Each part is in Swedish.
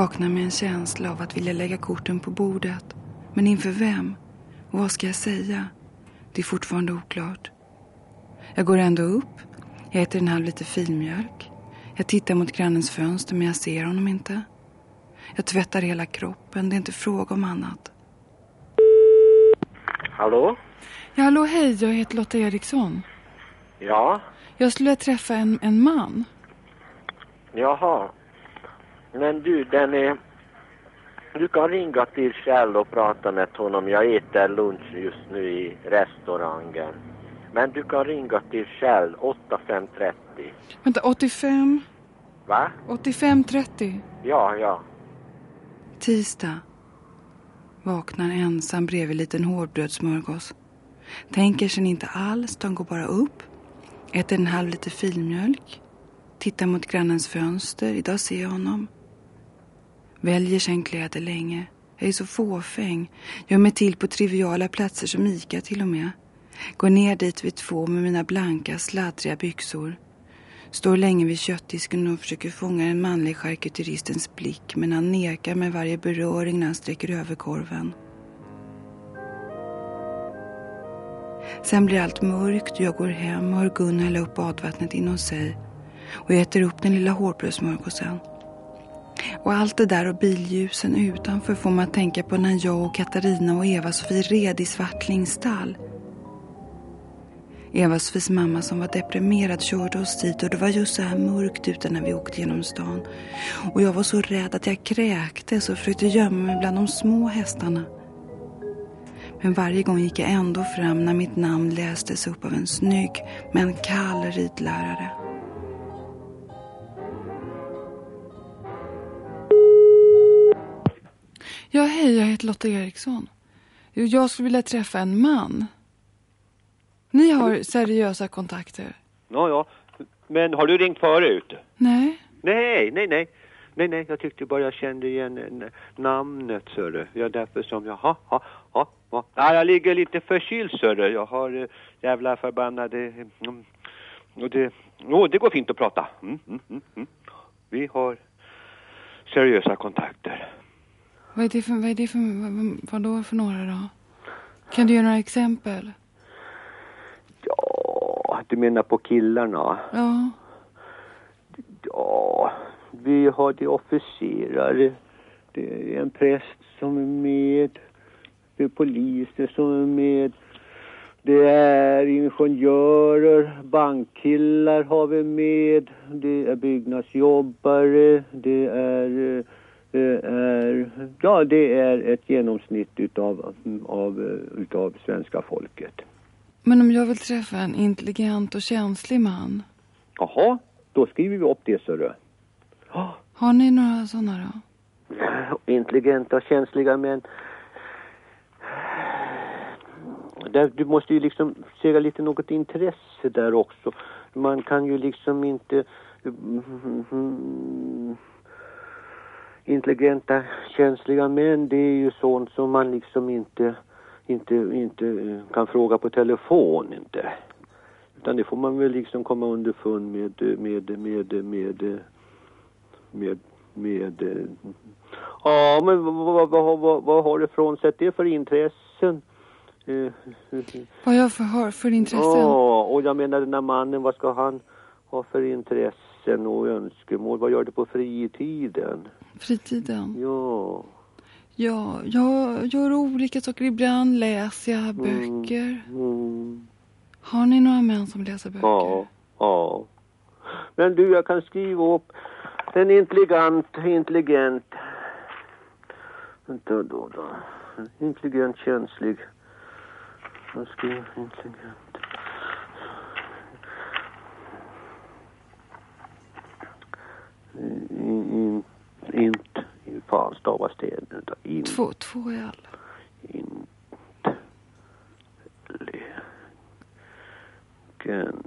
Vaknar med en känsla av att vilja lägga korten på bordet. Men inför vem? Och vad ska jag säga? Det är fortfarande oklart. Jag går ändå upp. Jag äter en halv liter filmjölk. Jag tittar mot grannens fönster men jag ser honom inte. Jag tvättar hela kroppen. Det är inte fråga om annat. Hallå? Ja, hallå, hej. Jag heter Lotta Eriksson. Ja? Jag skulle träffa en, en man. Jaha. Men du, den är... Du kan ringa till Kjell och prata med honom. Jag äter lunch just nu i restaurangen. Men du kan ringa till Kjell 8530. Vänta, 85? Va? 8530? Ja, ja. Tisdag. Vaknar ensam bredvid en liten hårdbrödssmörgås. Tänker sig inte alls, utan går bara upp. Äter en halv liter filmjölk. Tittar mot grannens fönster. Idag ser jag honom. Väljer sen kläder länge. Jag är så fåfäng. Gör mig till på triviala platser som Ica till och med. Går ner dit vid två med mina blanka, sladdriga byxor. Står länge vid köttdisken och försöker fånga den manliga charkuteristens blick men han nekar med varje beröring när han sträcker över korven. Sen blir allt mörkt och jag går hem och hör Gun hälla upp badvattnet inom sig och jag äter upp den lilla hårbrödssmörgåsen. Och allt det där och billjusen utanför får man att tänka på när jag och Katarina och Eva-Sofie red i Svartlings stall. Eva-Sofies mamma som var deprimerad körde oss dit och det var just så här mörkt ute när vi åkte genom stan. Och jag var så rädd att jag kräktes och försökte gömma mig bland de små hästarna. Men varje gång gick jag ändå fram när mitt namn lästes upp av en snygg men kall ridlärare. Ja, hej, jag heter Lotta Eriksson. Jag skulle vilja träffa en man. Ni har seriösa kontakter? Ja, ja. Men har du ringt förut? Nej. Nej, nej, nej. Nej, nej, jag tyckte bara jag kände igen n- namnet, sörru. Ja, därför som jag, ha, ha, ha, ha. Ja, jag ligger lite förkyld, sörru. Jag har uh, jävla förbannade... Mm, och det, oh, det går fint att prata. Mm, mm, mm, mm. Vi har seriösa kontakter. Vad är det för, vad är det för, vad, vad då för några då? Kan du ge några exempel? Ja, du menar på killarna? Ja. Ja, vi har det officerare. Det är en präst som är med. Det är poliser som är med. Det är ingenjörer, bankkillar har vi med. Det är byggnadsjobbare. Det är, eh, är, ja det är ett genomsnitt utav, av, utav svenska folket. Men om jag vill träffa en intelligent och känslig man. Jaha, då skriver vi upp det så du. Har ni några sådana då? intelligenta, känsliga män. Där, du måste ju liksom se lite något intresse där också. Man kan ju liksom inte... Intelligenta, känsliga män, det är ju sånt som man liksom inte, inte, inte kan fråga på telefon inte. Utan det får man väl liksom komma underfund med, med, med, med, med, med, ja men vad, vad, vad, vad har du frånsett det för intressen? Eh, Vad jag för, har för intressen? Ja, och jag menar den här mannen, vad ska han ha för intressen och önskemål? Vad gör du på fritiden? Fritiden? Ja. Ja, jag gör olika saker. Ibland läser jag böcker. Mm. Har ni några män som läser böcker? Ja, ja. Men du, jag kan skriva upp en intelligent, intelligent, vänta då, då. Intelligent, känslig. Jag skriver intelligent. In, in, int, fan stavas det? In, Två, två är alla. int, le, gent,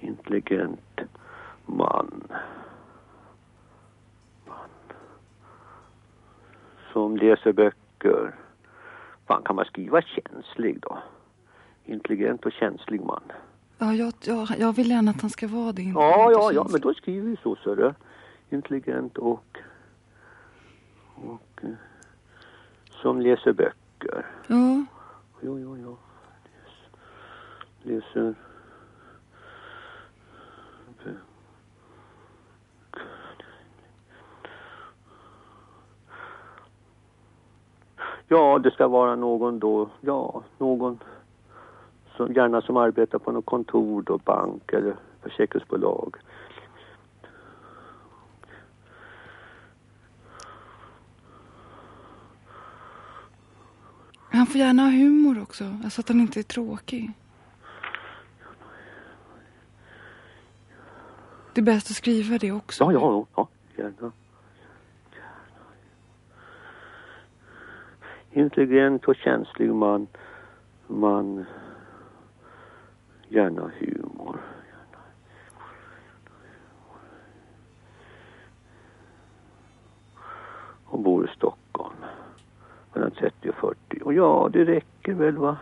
intelligent man. man. Som läser böcker. Fan, kan man skriva känslig då? intelligent och känslig man. Ja, jag, jag, jag vill gärna att han ska vara det. Ja, ja, ja, men då skriver vi så, så det. Intelligent och, och eh, som läser böcker. Ja, Jo, jo, jo. Läs, läser Ja, det ska vara någon då, ja, någon som gärna som arbetar på något kontor då, bank eller försäkringsbolag. han får gärna ha humor också. Alltså att han inte är tråkig. Det är bäst att skriva det också. Ja, ja, ja, gärna. Intelligent och känslig man, man, gärna humor. Och bor i Stockholm. Mellan 30 och 40. Och ja, det räcker väl va?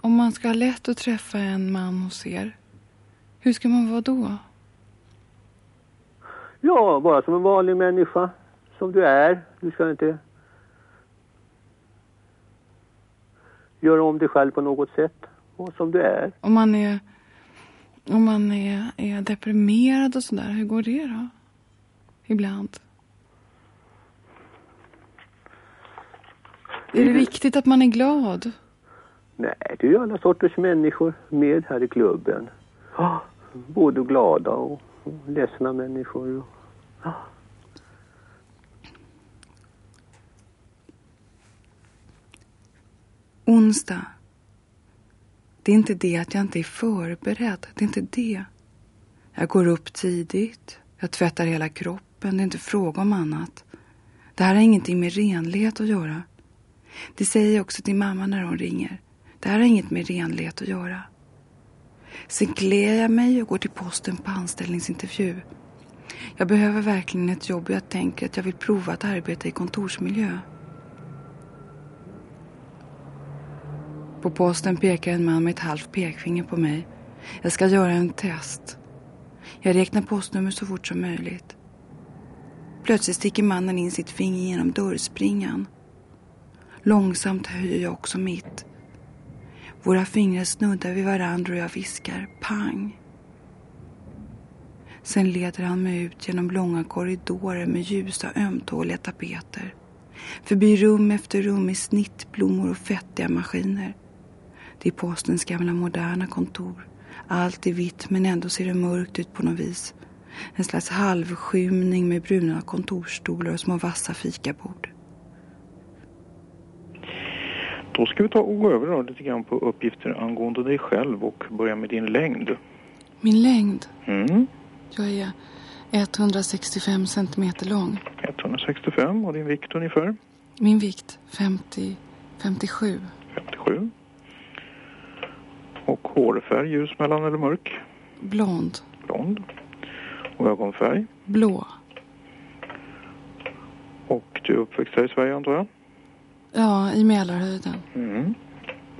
Om man ska ha lätt att träffa en man hos er, hur ska man vara då? Ja, bara som en vanlig människa. Som du är. Du ska inte göra om dig själv på något sätt. Och som du är. Om man är, om man är, är deprimerad och sådär, hur går det då? Ibland. Är det viktigt att man är glad? Nej, det är ju alla sorters människor med här i klubben. Ja, Både glada och ledsna människor. Ja. Onsdag. Det är inte det att jag inte är förberedd. Det är inte det. Jag går upp tidigt. Jag tvättar hela kroppen. Det är inte fråga om annat. Det här har ingenting med renlighet att göra. Det säger jag också till mamma när hon ringer. Det här har inget med renlighet att göra. Sen klär jag mig och går till posten på anställningsintervju. Jag behöver verkligen ett jobb och jag tänker att jag vill prova att arbeta i kontorsmiljö. På posten pekar en man med ett halvt pekfinger på mig. Jag ska göra en test. Jag räknar postnummer så fort som möjligt. Plötsligt sticker mannen in sitt finger genom dörrspringan. Långsamt höjer jag också mitt. Våra fingrar snuddar vid varandra och jag viskar pang. Sen leder han mig ut genom långa korridorer med ljusa ömtåliga tapeter. Förbi rum efter rum med snittblommor och fettiga maskiner. Det är postens gamla moderna kontor. Allt är vitt men ändå ser det mörkt ut på något vis. En slags halvskymning med bruna kontorsstolar och små vassa fikabord. Då ska vi ta och gå över då lite grann på uppgifter angående dig själv och börja med din längd. Min längd? Mm. Jag är 165 centimeter lång. 165 och din vikt ungefär? Min vikt 50, 57. 57. Och hårfärg, ljus, mellan eller mörk? Blond. Blond. Och ögonfärg? Blå. Och du är uppväxt här i Sverige antar jag? Ja, i Mälarhöjden. Mm.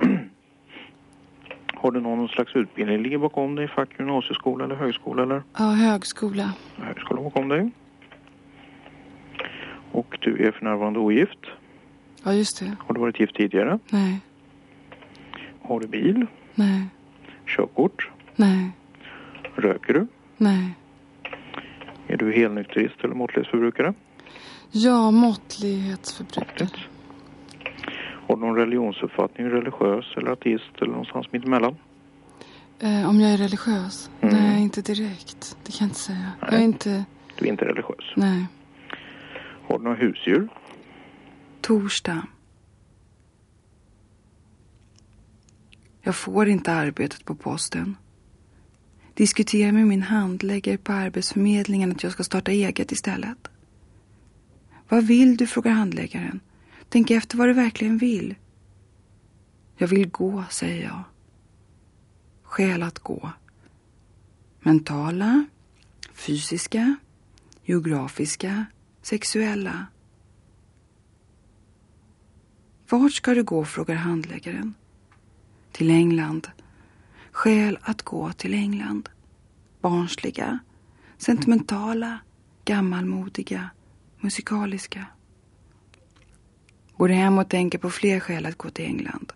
Har du någon slags utbildning ligger bakom dig? Fack, gymnasieskola eller högskola eller Ja, högskola. högskola bakom dig? Och du är för närvarande ogift. Ja, just det. Har du varit gift tidigare? Nej, Har du bil? Nej, Körkort? nej, Röker du? nej. Är du helnykterist eller måttlighetsförbrukare? Ja, måttlighetsförbrukare. Har du någon religionsuppfattning, religiös eller ateist eller någonstans mitt emellan? Eh, om jag är religiös? Mm. Nej, inte direkt. Det kan jag inte säga. Jag är Nej. inte... Du är inte religiös. Nej. Har du några husdjur? Torsdag. Jag får inte arbetet på posten. Diskutera med min handläggare på Arbetsförmedlingen att jag ska starta eget istället. Vad vill du? frågar handläggaren. Tänk efter vad du verkligen vill. Jag vill gå, säger jag. Skäl att gå. Mentala, fysiska, geografiska, sexuella. Vart ska du gå? frågar handläggaren till England. Skäl att gå till England. Barnsliga, sentimentala, gammalmodiga, musikaliska. Går hem och tänker på fler skäl att gå till England.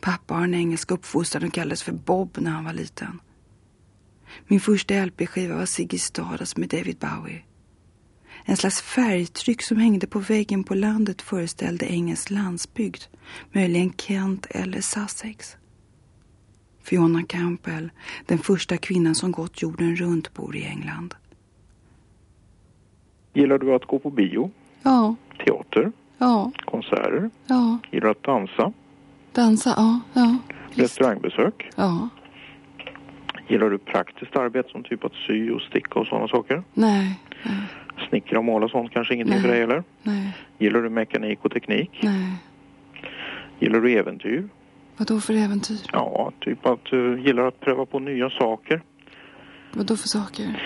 Pappa har en engelsk uppfostran och kallades för Bob när han var liten. Min första LP-skiva var Ziggy Stardust med David Bowie. En slags färgtryck som hängde på väggen på landet föreställde engelsk landsbygd, möjligen Kent eller Sussex. Fiona Campbell, den första kvinnan som gått jorden runt, bor i England. Gillar du att gå på bio, Ja, teater, ja, konserter? ja. Gillar du att dansa, Dansa, ja, ja. restaurangbesök? Ja, Gillar du praktiskt arbete som typ att sy och sticka och sådana saker? nej, nej, Snickra och måla sånt kanske ingenting Nej. för dig eller? nej, Gillar du mekanik och teknik? nej. Gillar du äventyr? Vad då för äventyr? Ja, typ att du gillar att pröva på nya saker. Vad då för saker?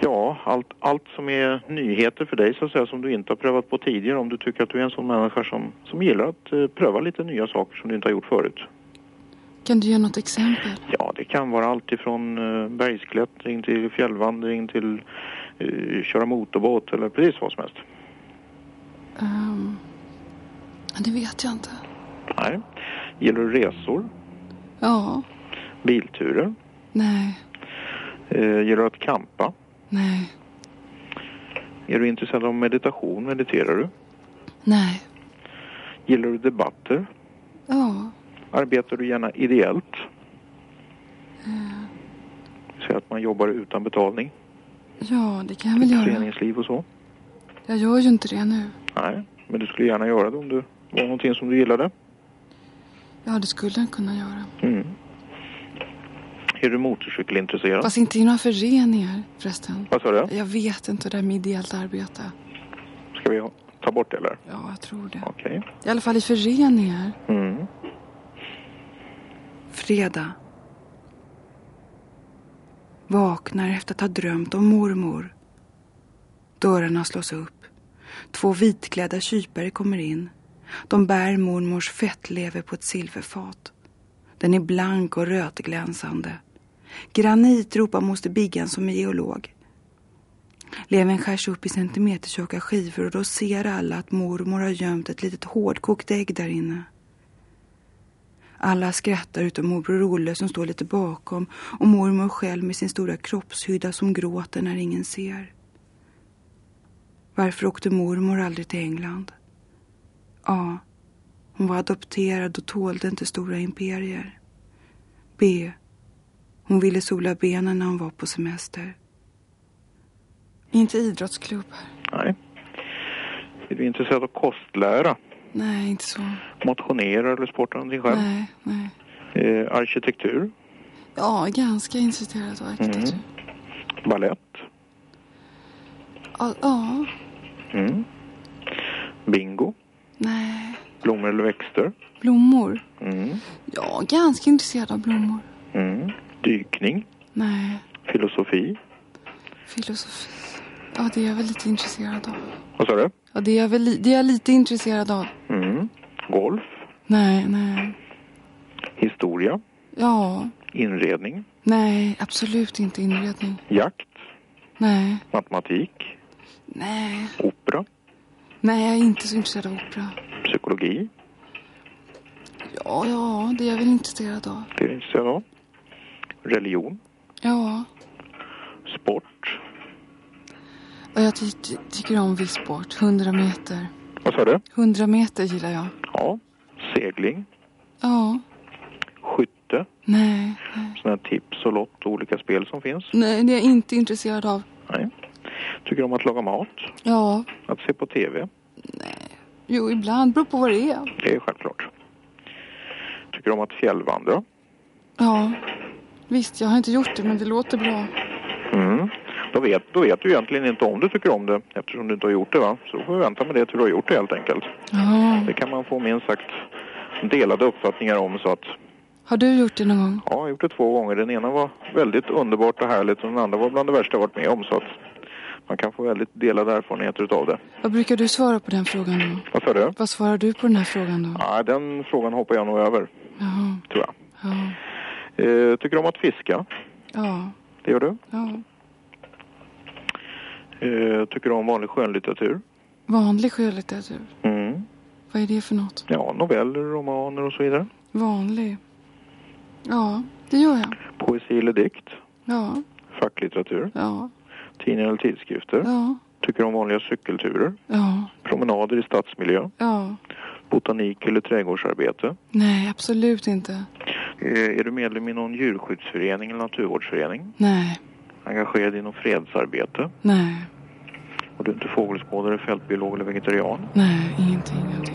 Ja, allt, allt som är nyheter för dig så att säga som du inte har prövat på tidigare om du tycker att du är en sån människa som, som gillar att eh, pröva lite nya saker som du inte har gjort förut. Kan du ge något exempel? Ja, det kan vara allt ifrån eh, bergsklättring till fjällvandring till köra motorbåt eller precis vad som helst. Um, det vet jag inte. Nej. Gillar du resor, Ja, bilturer? nej, Eh, gillar du att campa? nej, Är du intresserad av meditation? Mediterar du? nej. Gillar du debatter? Ja, Arbetar du gärna ideellt? Så att man jobbar utan betalning? Ja, det kan jag väl göra. Föreningsliv och så? Jag gör ju inte det nu. Nej, men du skulle gärna göra det om det var någonting som du gillade? Ja, det skulle jag kunna göra. Mm. Är du motorcykelintresserad? Fast inte i några föreningar förresten. Vad sa du? Jag vet inte det där med ideellt arbete. Ska vi ta bort det eller? Ja, jag tror det. Okej. I alla fall i föreningar. Mm. Fredag. Vaknar efter att ha drömt om mormor. Dörrarna slås upp. Två vitklädda kypare kommer in. De bär mormors fettlever på ett silverfat. Den är blank och rötglänsande. Granit ropar moster Biggan som är geolog. Levern skärs upp i centimetertjocka skivor och då ser alla att mormor har gömt ett litet hårdkokt ägg där inne. Alla skrattar utom morbror Olle som står lite bakom och mormor själv med sin stora kroppshydda som gråter när ingen ser. Varför åkte mormor aldrig till England? A. Hon var adopterad och tålde inte stora imperier. B. Hon ville sola benen när hon var på semester. Inte idrottsklubbar. Nej. Är du intresserad av kostlära? Nej, inte så. Motionerar eller sportar någonting själv? Nej, nej. Eh, arkitektur? Ja, ganska intresserad av arkitektur. Ballett? Ja, ja, Mm. Bingo? nej. Blommor eller växter? Blommor? Mm. Ja, ganska intresserad av blommor. Mm. Dykning? Nej, Filosofi? filosofi. Ja, det är jag väl lite intresserad av. Vad sa du? Ja, det är jag väl det är jag lite intresserad av. Mm. Golf? Nej, nej. Historia? Ja, Inredning? nej, absolut inte inredning. Jakt? Nej, Matematik? nej. Opera? Nej, jag är inte så intresserad av opera. Psykologi? Ja, ja, det är jag väl intresserad av. Det är intresserad av? Religion? Ja, Sport? Och jag ty ty tycker om viss sport. 100 meter. Vad sa du? 100 meter gillar jag. Ja. Segling? Ja, Skytte? nej, nej. Sådana här tips och lott och olika spel som finns? Nej, det är jag inte intresserad av. Nej. Tycker om att laga mat? Ja, Att se på TV? jo, ibland. Beror på vad det är. Det är självklart. Tycker du om att fjällvandra? Ja, visst, jag har inte gjort det, men det låter bra. Mm. Då vet, då vet du egentligen inte om du tycker om det eftersom du inte har gjort det va? Så då får vi vänta med det till du har gjort det helt enkelt. Ja. Det kan man få minst sagt delade uppfattningar om så att Har du gjort det någon gång? ja, jag har gjort det två gånger. Den ena var väldigt underbart och härligt och den andra var bland det värsta jag varit med om så att man kan få väldigt delade erfarenheter utav det. Vad brukar du svara på den frågan då? Vad sa du? Vad svarar du på den här frågan då? Ja, den frågan hoppar jag nog över. Ja. tror jag. Ja. Eh, tycker du om att fiska? Ja. Det gör du. Ja. Eh, tycker du om vanlig skönlitteratur? Vanlig skönlitteratur. Mm. Vad är det för något? Ja, noveller, romaner och så vidare. Vanlig. Ja, det gör jag. Poesi eller dikt? Ja. Facklitteratur? Ja. Tidningar eller tidskrifter? Ja. Tycker om vanliga cykelturer? Ja. Promenader i stadsmiljö? Ja. Botanik eller trädgårdsarbete? Nej, absolut inte. Eh, är du medlem i någon djurskyddsförening eller naturvårdsförening? Nej. Engagerad i något fredsarbete? Nej. Och du är inte fågelskådare, fältbiolog eller vegetarian? Nej, ingenting av det.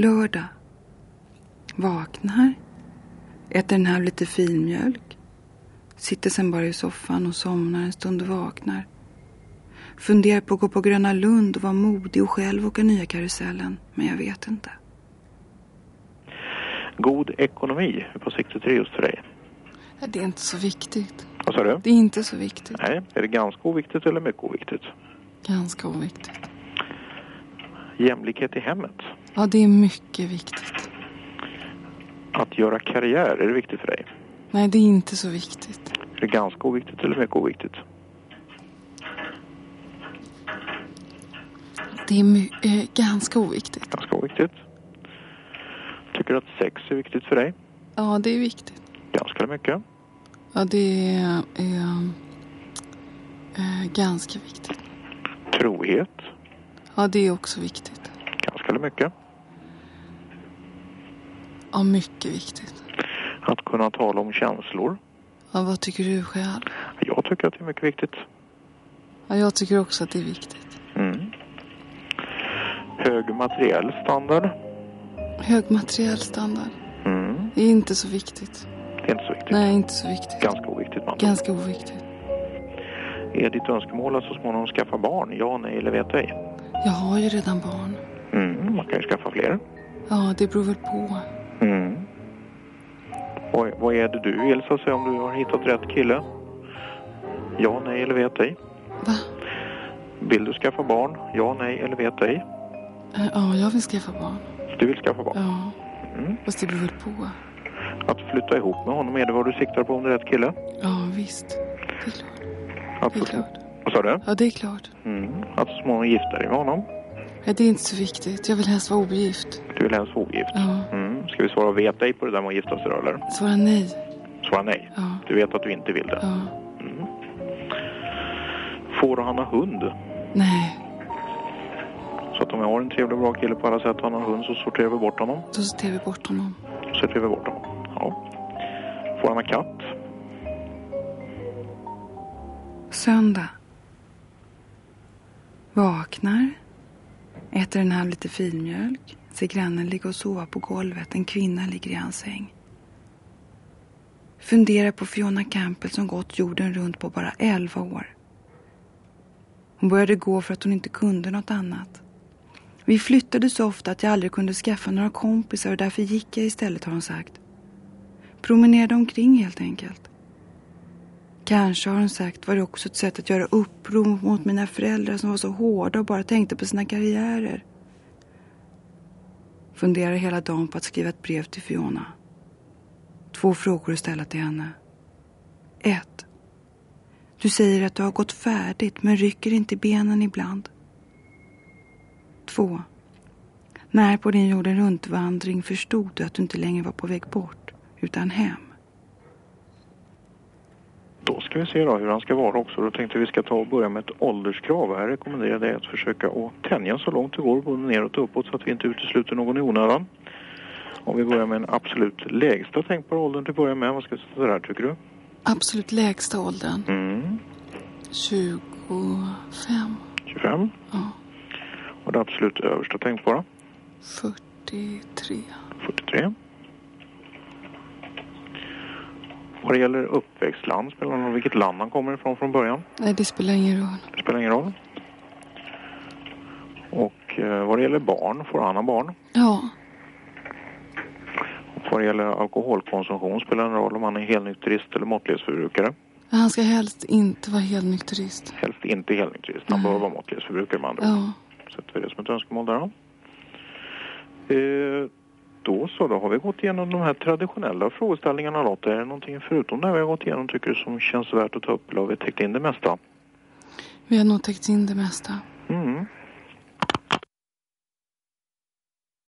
Lördag. Vaknar. Äter en halv liter filmjölk. Sitter sen bara i soffan och somnar en stund och vaknar. Funderar på att gå på Gröna Lund och vara modig och själv åka nya karusellen. Men jag vet inte. God ekonomi på siktet till just för dig. Det är inte så viktigt. Vad sa du? Det är inte så viktigt. Nej, är det ganska oviktigt eller mycket oviktigt? Ganska oviktigt. Jämlikhet i hemmet. Ja, det är mycket viktigt. Att göra karriär, är det viktigt för dig? Nej, det är inte så viktigt. Är det ganska oviktigt eller mycket oviktigt? Det är eh, ganska oviktigt. Ganska oviktigt. Tycker du att sex är viktigt för dig? Ja, det är viktigt. Ganska mycket? Ja, det är eh, eh, ganska viktigt. Trohet? Ja, det är också viktigt. Ganska mycket? Ja, mycket viktigt. Att kunna tala om känslor? Ja, vad tycker du själv? Jag tycker att det är mycket viktigt. Ja, jag tycker också att det är viktigt. Mm. Hög materiell standard? Hög materiell standard. Mm. Det är inte så viktigt. Det är inte så viktigt. Nej, inte så viktigt. Ganska oviktigt man. Ganska oviktigt. Är ditt önskemål att så småningom skaffa barn? Ja, nej eller vet ej? Jag har ju redan barn. Mm, man kan ju skaffa fler. Ja, det beror väl på. Mm. Vad, vad är det du vill så att säga om du har hittat rätt kille? Ja, nej eller vet ej? Va? Vill du skaffa barn? Ja, nej eller vet ej? Ja, jag vill skaffa barn. Du vill skaffa barn? Ja, Mm. fast det beror väl på. Att flytta ihop med honom, är det vad du siktar på om det är rätt kille? Ja, visst. Det är klart. Att Det är klart. Vad sa du? Ja, det är klart. Mm. Att så småningom gifta dig med honom? Ja, det är inte så viktigt. Jag vill helst vara ogift. Du vill helst vara ogift? Ja. Mm. Ska vi svara vet ej på det där med att gifta sig då, eller? Svara nej. Svara nej. Ja. Du vet att du inte vill det? Ja. Mm. Får han ha hund? Nej. Så att om jag har en trevlig och bra kille på alla sätt och han har hund så sorterar vi bort honom. Då sorterar vi bort honom. Sorterar vi bort honom. Ja. Får han ha katt? Söndag. Vaknar. Äter en halv liter filmjölk. Ser grannen ligga och sova på golvet. En kvinna ligger i hans säng. Funderar på Fiona Campbell som gått jorden runt på bara 11 år. Hon började gå för att hon inte kunde något annat. Vi flyttade så ofta att jag aldrig kunde skaffa några kompisar och därför gick jag istället har hon sagt. Promenerade omkring helt enkelt. Kanske har hon sagt var det också ett sätt att göra uppror mot mina föräldrar som var så hårda och bara tänkte på sina karriärer. Funderar hela dagen på att skriva ett brev till Fiona. Två frågor att ställa till henne. Ett. Du säger att du har gått färdigt men rycker inte i benen ibland. Två. När på din jorden runt-vandring förstod du att du inte längre var på väg bort utan hem? Då ska vi se då hur han ska vara också. Då tänkte vi ska ta och börja med ett ålderskrav. Här rekommenderar dig att försöka att tänja så långt det går både neråt och uppåt så att vi inte utesluter någon i onödan. Om vi börjar med en absolut lägsta tänkbara åldern till att börja med. Vad ska vi sätta där tycker du? Absolut lägsta åldern. Mm. 25. 25. Ja. Och det absolut översta tänkbara? 43. 43. Vad det gäller uppväxtland spelar det någon roll vilket land han kommer ifrån från början? Nej, det spelar ingen roll. Det spelar ingen roll. Och eh, vad det gäller barn, får han ha barn? Ja, Och vad det gäller alkoholkonsumtion spelar det en roll om han är helnykterist eller måttlighetsförbrukare. han ska helst inte vara helnykterist. Helst inte helnykterist, han Mm. bör vara måttlighetsförbrukare med andra ord. Ja, Sätter vi det som ett önskemål där då. Eh, då så, då har vi gått igenom de här traditionella frågeställningarna Lotta. Är det någonting förutom det vi har gått igenom tycker du som känns värt att ta upp eller har vi täckt in det mesta? Vi har nog täckt in det mesta. Mm.